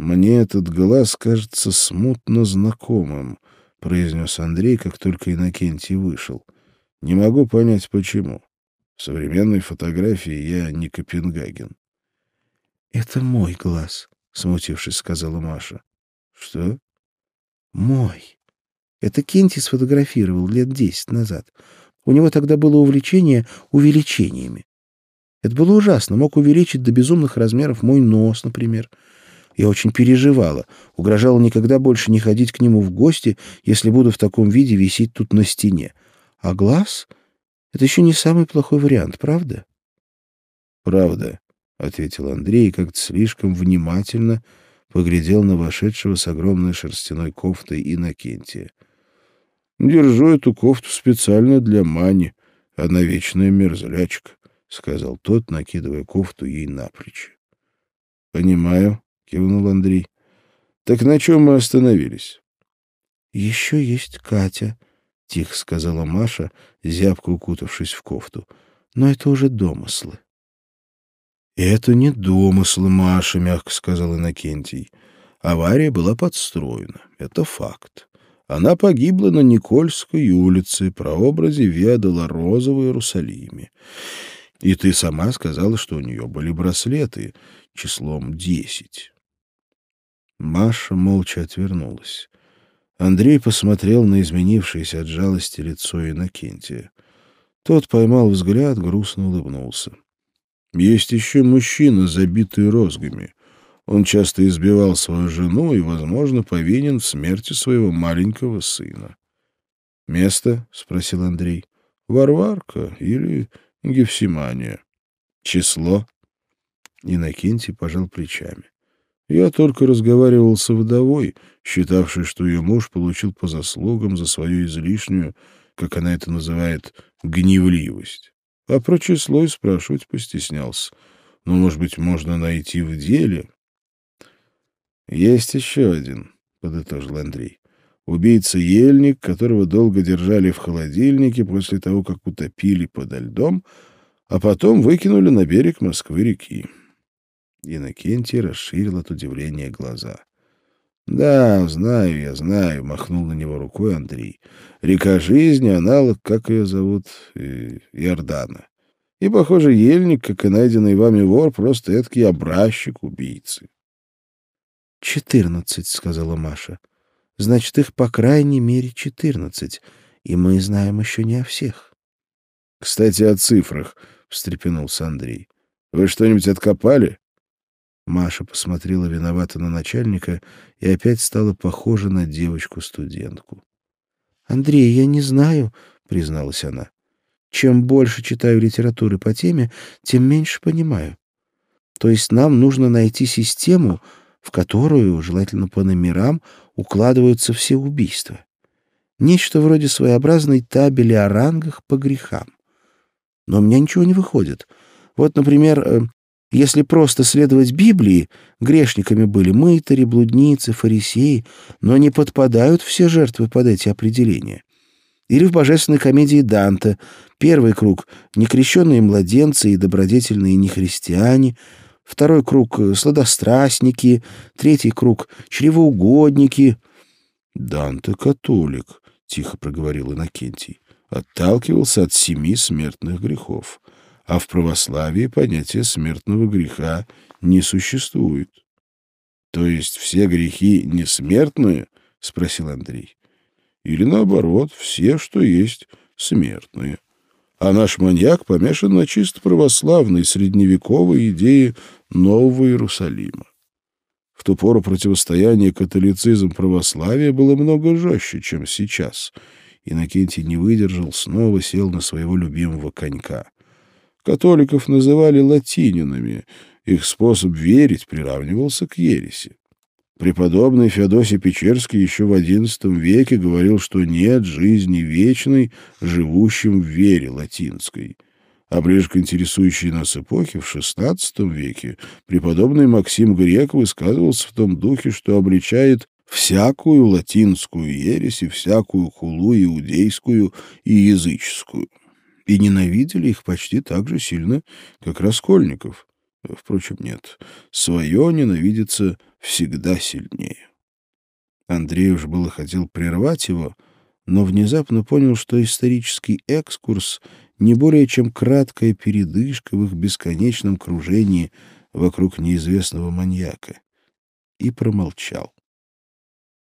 «Мне этот глаз кажется смутно знакомым», — произнес Андрей, как только Иннокентий вышел. «Не могу понять, почему. В современной фотографии я не Копенгаген». «Это мой глаз», — смутившись, сказала Маша. «Что?» «Мой. Это Кенти сфотографировал лет десять назад. У него тогда было увлечение увеличениями. Это было ужасно. Мог увеличить до безумных размеров мой нос, например. Я очень переживала, угрожала никогда больше не ходить к нему в гости, если буду в таком виде висеть тут на стене. А глаз — это еще не самый плохой вариант, правда? — Правда, — ответил Андрей и как-то слишком внимательно поглядел на вошедшего с огромной шерстяной кофтой Иннокентия. — Держу эту кофту специально для Мани, она вечная мерзлячка, — сказал тот, накидывая кофту ей на плечи. — Понимаю, кивнул Андрей. Так на чем мы остановились? Еще есть Катя, тихо сказала Маша, зябко укутавшись в кофту. Но это уже домыслы. Это не домыслы, Маша, мягко сказал Иннокентий. Авария была подстроена. Это факт. Она погибла на Никольской улице, прообразе Виа Долороза в Иерусалиме. И ты сама сказала, что у нее были браслеты числом десять. Маша молча отвернулась. Андрей посмотрел на изменившееся от жалости лицо Иннокентия. Тот поймал взгляд, грустно улыбнулся. Есть еще мужчина, забитый розгами. Он часто избивал свою жену и, возможно, повинен в смерти своего маленького сына. «Место?» — спросил Андрей. «Варварка или Гефсимания?» «Число?» Иннокентий пожал плечами. Я только разговаривал со вдовой, считавшей, что ее муж получил по заслугам за свою излишнюю, как она это называет, гневливость. А про число и спрашивать постеснялся. Но, может быть, можно найти в деле? Есть еще один, — подытожил Андрей. Убийца Ельник, которого долго держали в холодильнике после того, как утопили подо льдом, а потом выкинули на берег Москвы-реки. Иннокентий расширил от удивления глаза. «Да, знаю я, знаю», — махнул на него рукой Андрей. «Река жизни, аналог, как ее зовут, Иордана. И, похоже, ельник, как и найденный вами вор, просто эдакий образчик убийцы». «Четырнадцать», — сказала Маша. «Значит, их по крайней мере четырнадцать, и мы знаем еще не о всех». «Кстати, о цифрах», — встрепенулся Андрей. «Вы что-нибудь откопали?» Маша посмотрела виновато на начальника и опять стала похожа на девочку-студентку. «Андрей, я не знаю», — призналась она. «Чем больше читаю литературы по теме, тем меньше понимаю. То есть нам нужно найти систему, в которую, желательно по номерам, укладываются все убийства. Нечто вроде своеобразной табели о рангах по грехам. Но у меня ничего не выходит. Вот, например, э, если просто следовать Библии, грешниками были мытари, блудницы, фарисеи, но не подпадают все жертвы под эти определения. Или в божественной комедии Данте. Первый круг — некрещенные младенцы и добродетельные нехристиане, второй круг — сладострастники, третий круг — чревоугодники. «Данте католик», — тихо проговорил Иннокентий, — отталкивался от семи смертных грехов а в православии понятия смертного греха не существует. — То есть все грехи не смертные? — спросил Андрей. — Или наоборот, все, что есть, смертные. А наш маньяк помешан на чисто православной средневековой идее Нового Иерусалима. В ту пору противостояние католицизм-православие было много жестче, чем сейчас. Иннокентий не выдержал, снова сел на своего любимого конька. Католиков называли латининами, их способ верить приравнивался к ереси. Преподобный Феодосий Печерский еще в XI веке говорил, что нет жизни вечной, живущим в вере латинской. А ближе к интересующей нас эпохе, в XVI веке, преподобный Максим Грек высказывался в том духе, что обличает всякую латинскую ересь и всякую хулу иудейскую и языческую и ненавидели их почти так же сильно, как раскольников. Впрочем, нет. Свое ненавидится всегда сильнее. Андрей уж было хотел прервать его, но внезапно понял, что исторический экскурс не более чем краткая передышка в их бесконечном кружении вокруг неизвестного маньяка, и промолчал.